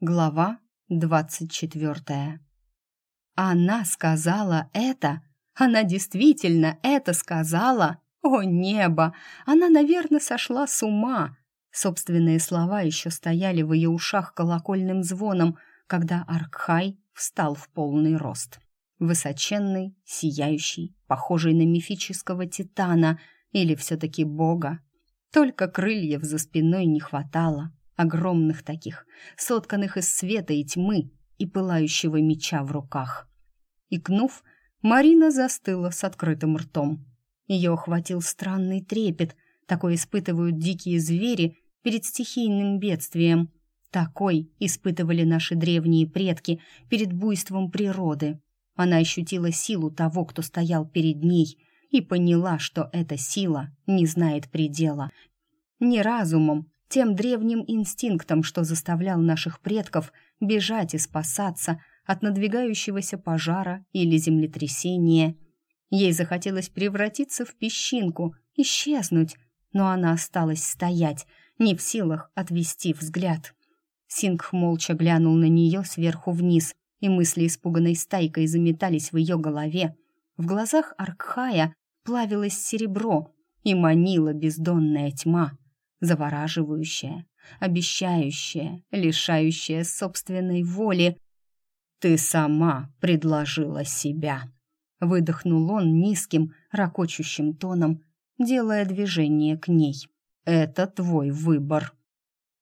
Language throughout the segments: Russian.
Глава двадцать четвертая. Она сказала это? Она действительно это сказала? О, небо! Она, наверное, сошла с ума. Собственные слова еще стояли в ее ушах колокольным звоном, когда Аркхай встал в полный рост. Высоченный, сияющий, похожий на мифического титана или все-таки бога. Только крыльев за спиной не хватало огромных таких, сотканных из света и тьмы и пылающего меча в руках. Икнув, Марина застыла с открытым ртом. Ее охватил странный трепет, такой испытывают дикие звери перед стихийным бедствием. Такой испытывали наши древние предки перед буйством природы. Она ощутила силу того, кто стоял перед ней, и поняла, что эта сила не знает предела. Ни разумом, тем древним инстинктом, что заставлял наших предков бежать и спасаться от надвигающегося пожара или землетрясения. Ей захотелось превратиться в песчинку, исчезнуть, но она осталась стоять, не в силах отвести взгляд. Сингх молча глянул на нее сверху вниз, и мысли испуганной стайкой заметались в ее голове. В глазах Аркхая плавилось серебро и манила бездонная тьма завораживающая, обещающая, лишающая собственной воли. «Ты сама предложила себя», — выдохнул он низким, ракочущим тоном, делая движение к ней. «Это твой выбор».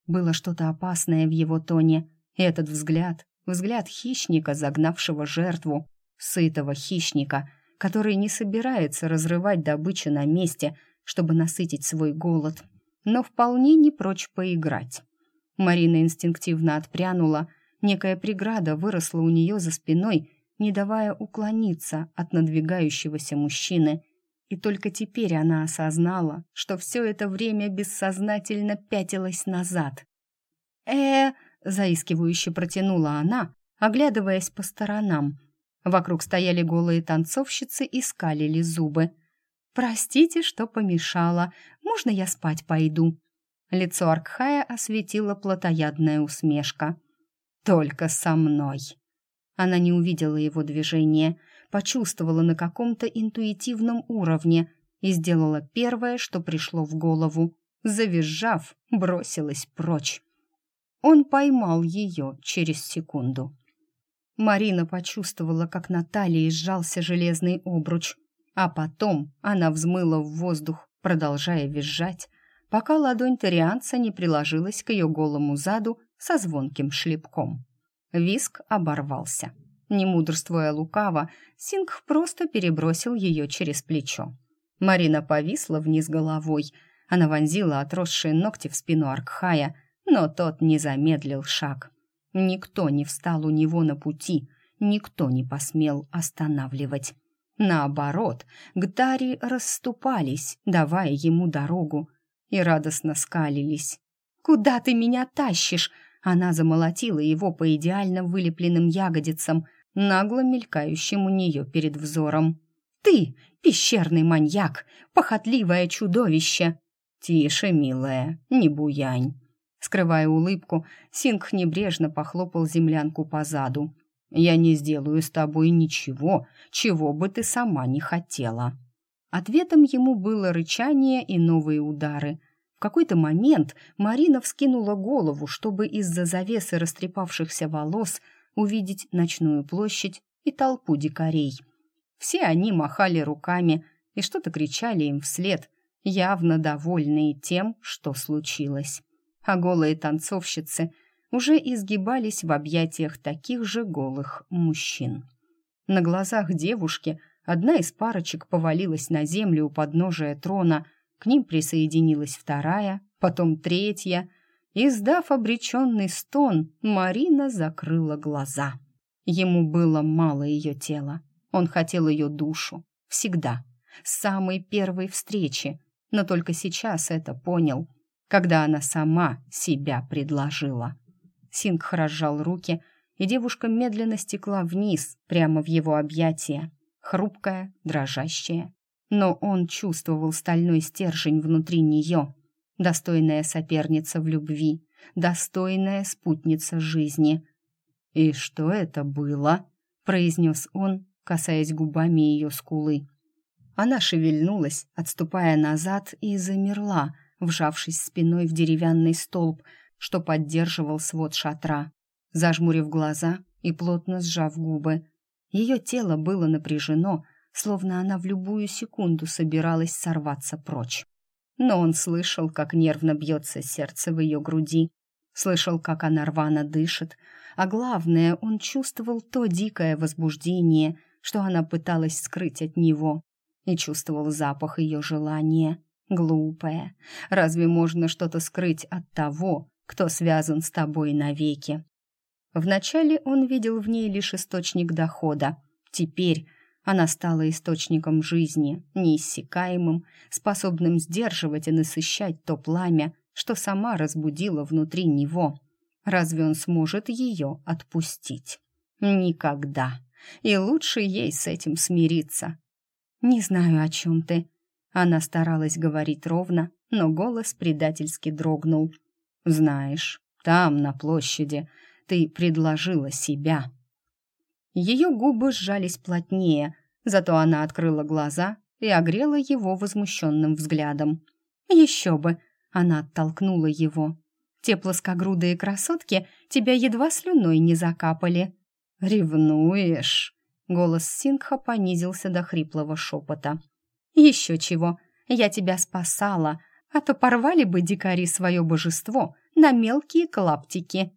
Было что-то опасное в его тоне, этот взгляд, взгляд хищника, загнавшего жертву, сытого хищника, который не собирается разрывать добычу на месте, чтобы насытить свой голод, но вполне не прочь поиграть. Марина инстинктивно отпрянула, некая преграда выросла у нее за спиной, не давая уклониться от надвигающегося мужчины. И только теперь она осознала, что все это время бессознательно пятилась назад. э заискивающе протянула она, оглядываясь по сторонам. Вокруг стояли голые танцовщицы и скалили зубы – «Простите, что помешала. Можно я спать пойду?» Лицо Аркхая осветила плотоядная усмешка. «Только со мной!» Она не увидела его движения, почувствовала на каком-то интуитивном уровне и сделала первое, что пришло в голову. Завизжав, бросилась прочь. Он поймал ее через секунду. Марина почувствовала, как на талии сжался железный обруч. А потом она взмыла в воздух, продолжая визжать, пока ладонь Торианца не приложилась к ее голому заду со звонким шлепком. Виск оборвался. Не мудрствуя лукаво, Сингх просто перебросил ее через плечо. Марина повисла вниз головой. Она вонзила отросшие ногти в спину Аркхая, но тот не замедлил шаг. Никто не встал у него на пути, никто не посмел останавливать. Наоборот, гдари расступались, давая ему дорогу, и радостно скалились. «Куда ты меня тащишь?» Она замолотила его по идеально вылепленным ягодицам, нагло мелькающим у нее перед взором. «Ты, пещерный маньяк, похотливое чудовище!» «Тише, милая, не буянь!» Скрывая улыбку, Сингх небрежно похлопал землянку по заду. Я не сделаю с тобой ничего, чего бы ты сама не хотела». Ответом ему было рычание и новые удары. В какой-то момент Марина вскинула голову, чтобы из-за завесы растрепавшихся волос увидеть ночную площадь и толпу дикарей. Все они махали руками и что-то кричали им вслед, явно довольные тем, что случилось. А голые танцовщицы – уже изгибались в объятиях таких же голых мужчин. На глазах девушки одна из парочек повалилась на землю у подножия трона, к ним присоединилась вторая, потом третья. Издав обреченный стон, Марина закрыла глаза. Ему было мало ее тела. Он хотел ее душу. Всегда. С самой первой встречи. Но только сейчас это понял, когда она сама себя предложила. Сингх разжал руки, и девушка медленно стекла вниз, прямо в его объятия. Хрупкая, дрожащая. Но он чувствовал стальной стержень внутри нее. Достойная соперница в любви, достойная спутница жизни. «И что это было?» — произнес он, касаясь губами ее скулы. Она шевельнулась, отступая назад, и замерла, вжавшись спиной в деревянный столб, что поддерживал свод шатра. Зажмурив глаза и плотно сжав губы, ее тело было напряжено, словно она в любую секунду собиралась сорваться прочь. Но он слышал, как нервно бьется сердце в ее груди, слышал, как она рвано дышит, а главное, он чувствовал то дикое возбуждение, что она пыталась скрыть от него и чувствовал запах ее желания. Глупая. Разве можно что-то скрыть от того, кто связан с тобой навеки? Вначале он видел в ней лишь источник дохода. Теперь она стала источником жизни, неиссякаемым, способным сдерживать и насыщать то пламя, что сама разбудила внутри него. Разве он сможет ее отпустить? Никогда. И лучше ей с этим смириться. «Не знаю, о чем ты». Она старалась говорить ровно, но голос предательски дрогнул. «Знаешь, там, на площади, ты предложила себя». Ее губы сжались плотнее, зато она открыла глаза и огрела его возмущенным взглядом. «Еще бы!» — она оттолкнула его. «Те плоскогрудые красотки тебя едва слюной не закапали». «Ревнуешь?» Голос Сингха понизился до хриплого шепота. «Еще чего! Я тебя спасала, а то порвали бы дикари свое божество на мелкие клаптики».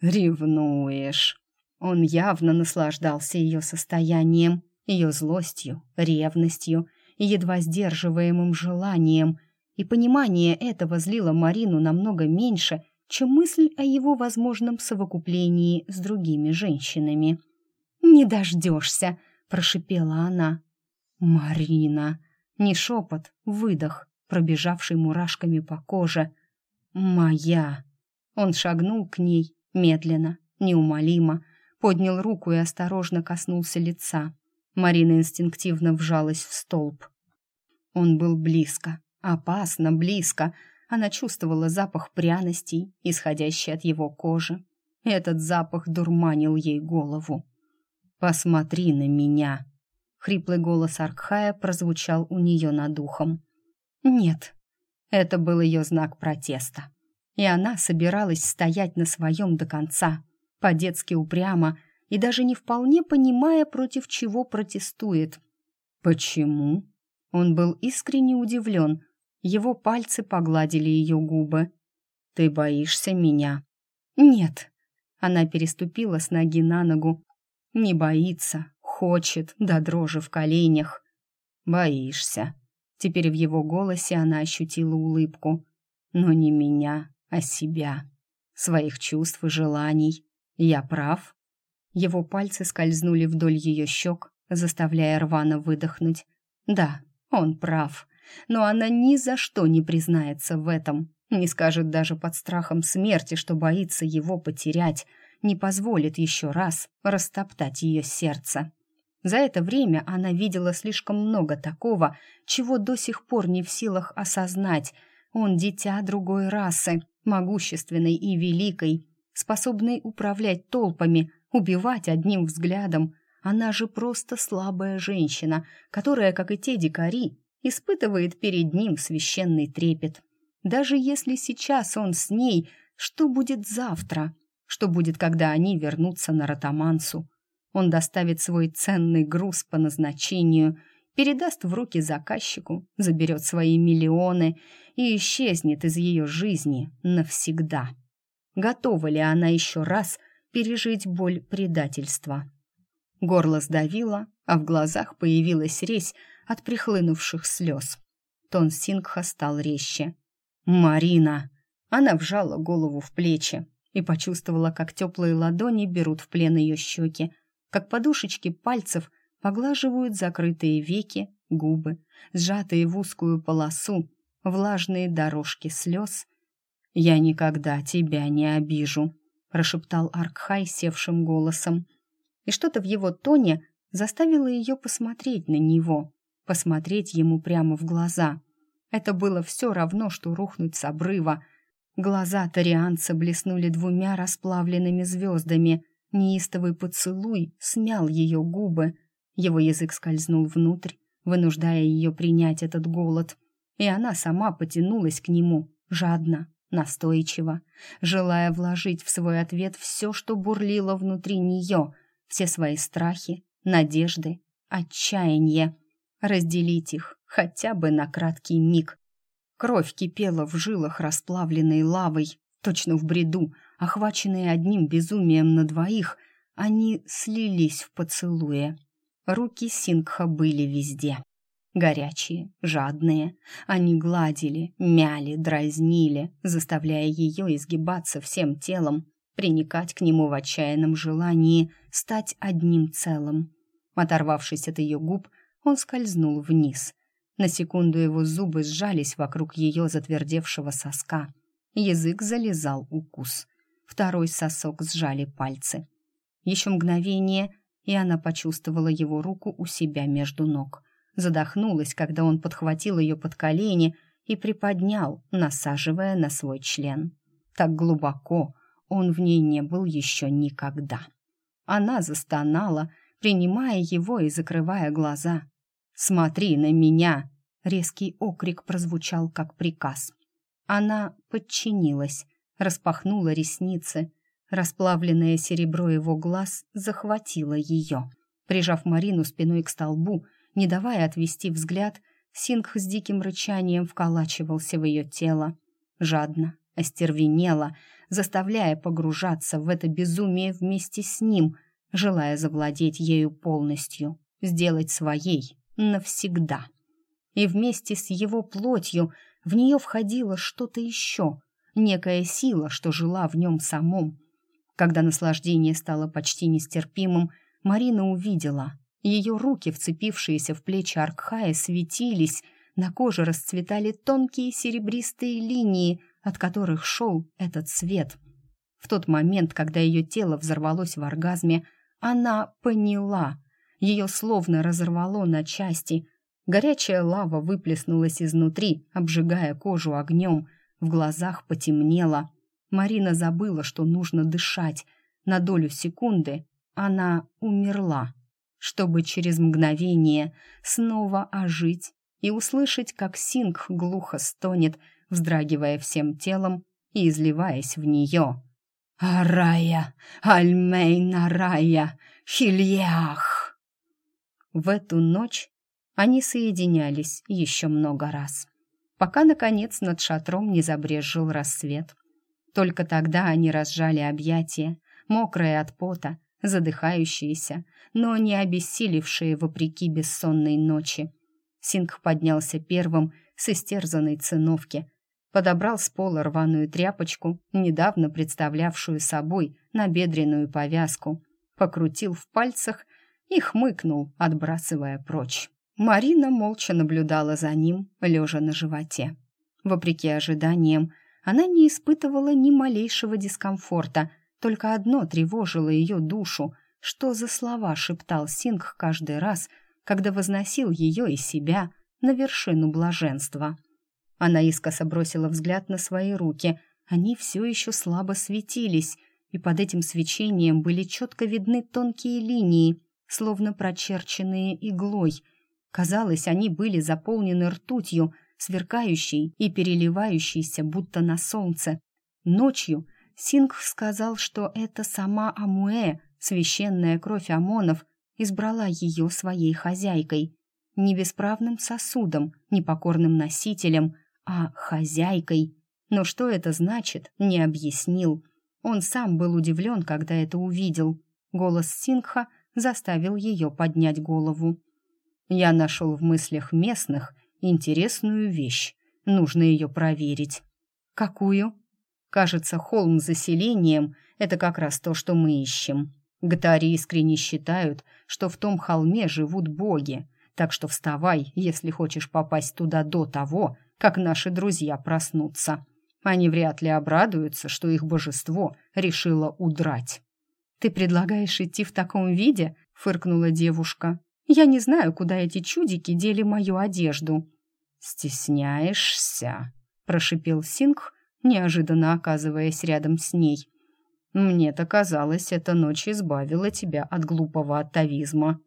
«Ревнуешь!» Он явно наслаждался ее состоянием, ее злостью, ревностью едва сдерживаемым желанием, и понимание этого злило Марину намного меньше, чем мысль о его возможном совокуплении с другими женщинами. «Не дождешься!» — прошипела она. «Марина!» Не шепот, выдох, пробежавший мурашками по коже. «Моя!» Он шагнул к ней медленно, неумолимо, поднял руку и осторожно коснулся лица. Марина инстинктивно вжалась в столб. Он был близко, опасно близко. Она чувствовала запах пряностей, исходящий от его кожи. Этот запах дурманил ей голову. «Посмотри на меня!» Хриплый голос Аркхая прозвучал у нее над ухом. «Нет». Это был ее знак протеста. И она собиралась стоять на своем до конца, по-детски упрямо и даже не вполне понимая, против чего протестует. «Почему?» Он был искренне удивлен. Его пальцы погладили ее губы. «Ты боишься меня?» «Нет». Она переступила с ноги на ногу, не боится, хочет, до да дрожи в коленях. Боишься. Теперь в его голосе она ощутила улыбку. Но не меня, а себя. Своих чувств и желаний. Я прав? Его пальцы скользнули вдоль ее щек, заставляя рвано выдохнуть. Да, он прав. Но она ни за что не признается в этом. Не скажет даже под страхом смерти, что боится его потерять не позволит еще раз растоптать ее сердце. За это время она видела слишком много такого, чего до сих пор не в силах осознать. Он дитя другой расы, могущественной и великой, способной управлять толпами, убивать одним взглядом. Она же просто слабая женщина, которая, как и те дикари, испытывает перед ним священный трепет. Даже если сейчас он с ней, что будет завтра? Что будет, когда они вернутся на Ротамансу? Он доставит свой ценный груз по назначению, передаст в руки заказчику, заберет свои миллионы и исчезнет из ее жизни навсегда. Готова ли она еще раз пережить боль предательства? Горло сдавило, а в глазах появилась резь от прихлынувших слез. Тон Сингха стал резче. «Марина!» Она вжала голову в плечи, и почувствовала, как теплые ладони берут в плен ее щеки, как подушечки пальцев поглаживают закрытые веки, губы, сжатые в узкую полосу, влажные дорожки слез. «Я никогда тебя не обижу», — прошептал Аркхай севшим голосом. И что-то в его тоне заставило ее посмотреть на него, посмотреть ему прямо в глаза. Это было все равно, что рухнуть с обрыва — Глаза тарианца блеснули двумя расплавленными звездами. Неистовый поцелуй смял ее губы. Его язык скользнул внутрь, вынуждая ее принять этот голод. И она сама потянулась к нему, жадно, настойчиво, желая вложить в свой ответ все, что бурлило внутри нее, все свои страхи, надежды, отчаяние. Разделить их хотя бы на краткий миг. Кровь кипела в жилах, расплавленной лавой, точно в бреду, охваченные одним безумием на двоих, они слились в поцелуе. Руки Сингха были везде. Горячие, жадные. Они гладили, мяли, дразнили, заставляя ее изгибаться всем телом, приникать к нему в отчаянном желании стать одним целым. Оторвавшись от ее губ, он скользнул вниз. На секунду его зубы сжались вокруг ее затвердевшего соска. Язык залезал укус. Второй сосок сжали пальцы. Еще мгновение, и она почувствовала его руку у себя между ног. Задохнулась, когда он подхватил ее под колени и приподнял, насаживая на свой член. Так глубоко он в ней не был еще никогда. Она застонала, принимая его и закрывая глаза. «Смотри на меня!» Резкий окрик прозвучал как приказ. Она подчинилась, распахнула ресницы. Расплавленное серебро его глаз захватило ее. Прижав Марину спиной к столбу, не давая отвести взгляд, Сингх с диким рычанием вколачивался в ее тело. Жадно, остервенело, заставляя погружаться в это безумие вместе с ним, желая завладеть ею полностью, сделать своей навсегда. И вместе с его плотью в нее входило что-то еще, некая сила, что жила в нем самом. Когда наслаждение стало почти нестерпимым, Марина увидела. Ее руки, вцепившиеся в плечи Аркхая, светились, на коже расцветали тонкие серебристые линии, от которых шел этот свет. В тот момент, когда ее тело взорвалось в оргазме, она поняла. Ее словно разорвало на части. Горячая лава выплеснулась изнутри, обжигая кожу огнем. В глазах потемнело. Марина забыла, что нужно дышать. На долю секунды она умерла, чтобы через мгновение снова ожить и услышать, как Синг глухо стонет, вздрагивая всем телом и изливаясь в нее. «Арая! Альмейн Арая! Хильях!» В эту ночь они соединялись еще много раз, пока, наконец, над шатром не забрезжил рассвет. Только тогда они разжали объятия, мокрые от пота, задыхающиеся, но не обессилевшие вопреки бессонной ночи. Сингх поднялся первым с истерзанной циновки, подобрал с пола рваную тряпочку, недавно представлявшую собой набедренную повязку, покрутил в пальцах и хмыкнул, отбрасывая прочь. Марина молча наблюдала за ним, лежа на животе. Вопреки ожиданиям, она не испытывала ни малейшего дискомфорта, только одно тревожило ее душу, что за слова шептал Синг каждый раз, когда возносил ее и себя на вершину блаженства — она искоса бросила взгляд на свои руки. Они все еще слабо светились, и под этим свечением были четко видны тонкие линии, словно прочерченные иглой. Казалось, они были заполнены ртутью, сверкающей и переливающейся, будто на солнце. Ночью Сингх сказал, что это сама Амуэ, священная кровь Амонов, избрала ее своей хозяйкой. Не бесправным сосудом, непокорным носителем, а хозяйкой. Но что это значит, не объяснил. Он сам был удивлен, когда это увидел. Голос Сингха заставил ее поднять голову. «Я нашел в мыслях местных интересную вещь. Нужно ее проверить». «Какую?» «Кажется, холм с заселением — это как раз то, что мы ищем. Гатари искренне считают, что в том холме живут боги, так что вставай, если хочешь попасть туда до того, как наши друзья проснутся. Они вряд ли обрадуются, что их божество решило удрать. «Ты предлагаешь идти в таком виде?» — фыркнула девушка. «Я не знаю, куда эти чудики дели мою одежду». «Стесняешься?» — прошипел Сингх, неожиданно оказываясь рядом с ней. «Мне-то казалось, эта ночь избавила тебя от глупого атовизма».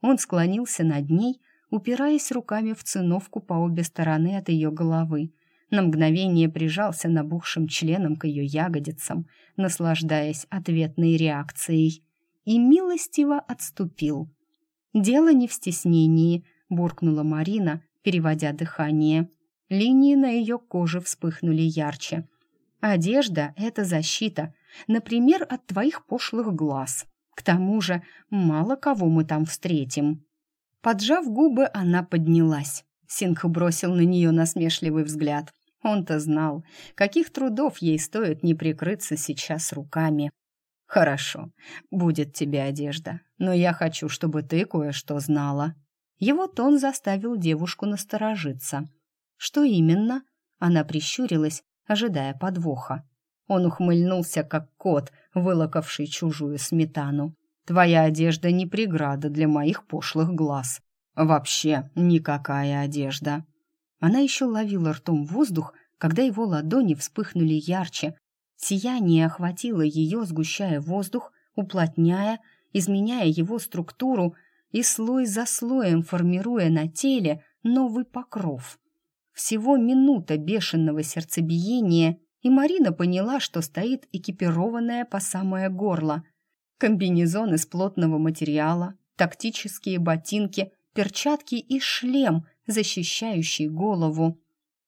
Он склонился над ней, упираясь руками в циновку по обе стороны от ее головы. На мгновение прижался набухшим членом к ее ягодицам, наслаждаясь ответной реакцией, и милостиво отступил. «Дело не в стеснении», — буркнула Марина, переводя дыхание. Линии на ее коже вспыхнули ярче. «Одежда — это защита, например, от твоих пошлых глаз. К тому же мало кого мы там встретим». Поджав губы, она поднялась. Сингх бросил на нее насмешливый взгляд. Он-то знал, каких трудов ей стоит не прикрыться сейчас руками. «Хорошо, будет тебе одежда, но я хочу, чтобы ты кое-что знала». Его тон заставил девушку насторожиться. «Что именно?» Она прищурилась, ожидая подвоха. Он ухмыльнулся, как кот, вылокавший чужую сметану. «Твоя одежда не преграда для моих пошлых глаз. Вообще никакая одежда». Она еще ловила ртом воздух, когда его ладони вспыхнули ярче. Сияние охватило ее, сгущая воздух, уплотняя, изменяя его структуру и слой за слоем формируя на теле новый покров. Всего минута бешеного сердцебиения, и Марина поняла, что стоит экипированная по самое горло. Комбинезон из плотного материала, тактические ботинки, перчатки и шлем, защищающий голову.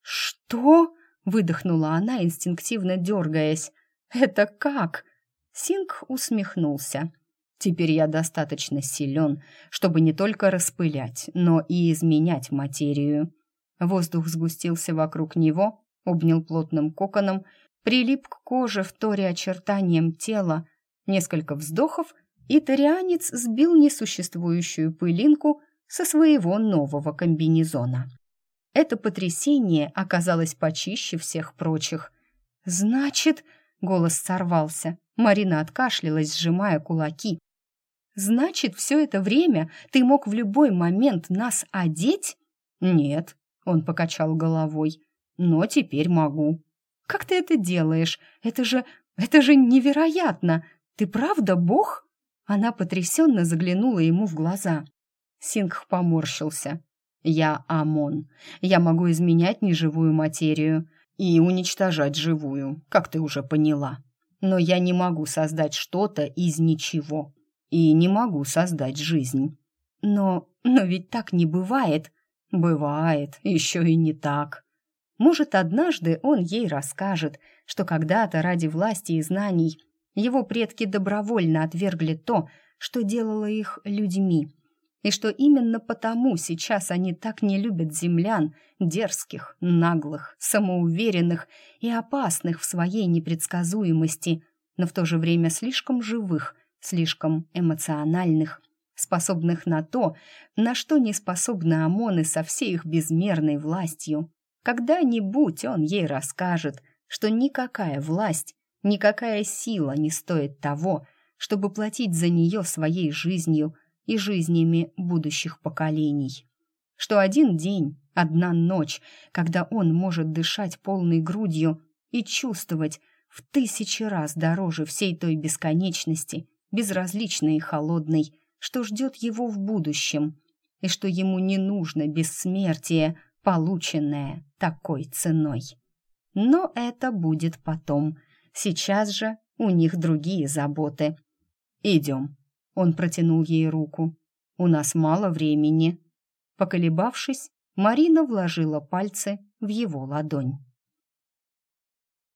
«Что?» — выдохнула она, инстинктивно дергаясь. «Это как?» Синг усмехнулся. «Теперь я достаточно силен, чтобы не только распылять, но и изменять материю». Воздух сгустился вокруг него, обнял плотным коконом, прилип к коже, вторя очертанием тела. Несколько вздохов, и тарианец сбил несуществующую пылинку со своего нового комбинезона. Это потрясение оказалось почище всех прочих. «Значит...» — голос сорвался. Марина откашлялась, сжимая кулаки. «Значит, все это время ты мог в любой момент нас одеть?» «Нет», он покачал головой. «Но теперь могу». «Как ты это делаешь? Это же... это же невероятно! Ты правда бог?» Она потрясенно заглянула ему в глаза. Сингх поморщился. «Я Амон. Я могу изменять неживую материю и уничтожать живую, как ты уже поняла. Но я не могу создать что-то из ничего. И не могу создать жизнь». «Но... но ведь так не бывает!» Бывает, еще и не так. Может, однажды он ей расскажет, что когда-то ради власти и знаний его предки добровольно отвергли то, что делало их людьми, и что именно потому сейчас они так не любят землян, дерзких, наглых, самоуверенных и опасных в своей непредсказуемости, но в то же время слишком живых, слишком эмоциональных – способных на то, на что не способны ОМОНы со всей их безмерной властью. Когда-нибудь он ей расскажет, что никакая власть, никакая сила не стоит того, чтобы платить за нее своей жизнью и жизнями будущих поколений. Что один день, одна ночь, когда он может дышать полной грудью и чувствовать в тысячи раз дороже всей той бесконечности, безразличной и холодной, что ждет его в будущем, и что ему не нужно бессмертие, полученное такой ценой. Но это будет потом. Сейчас же у них другие заботы. «Идем». Он протянул ей руку. «У нас мало времени». Поколебавшись, Марина вложила пальцы в его ладонь.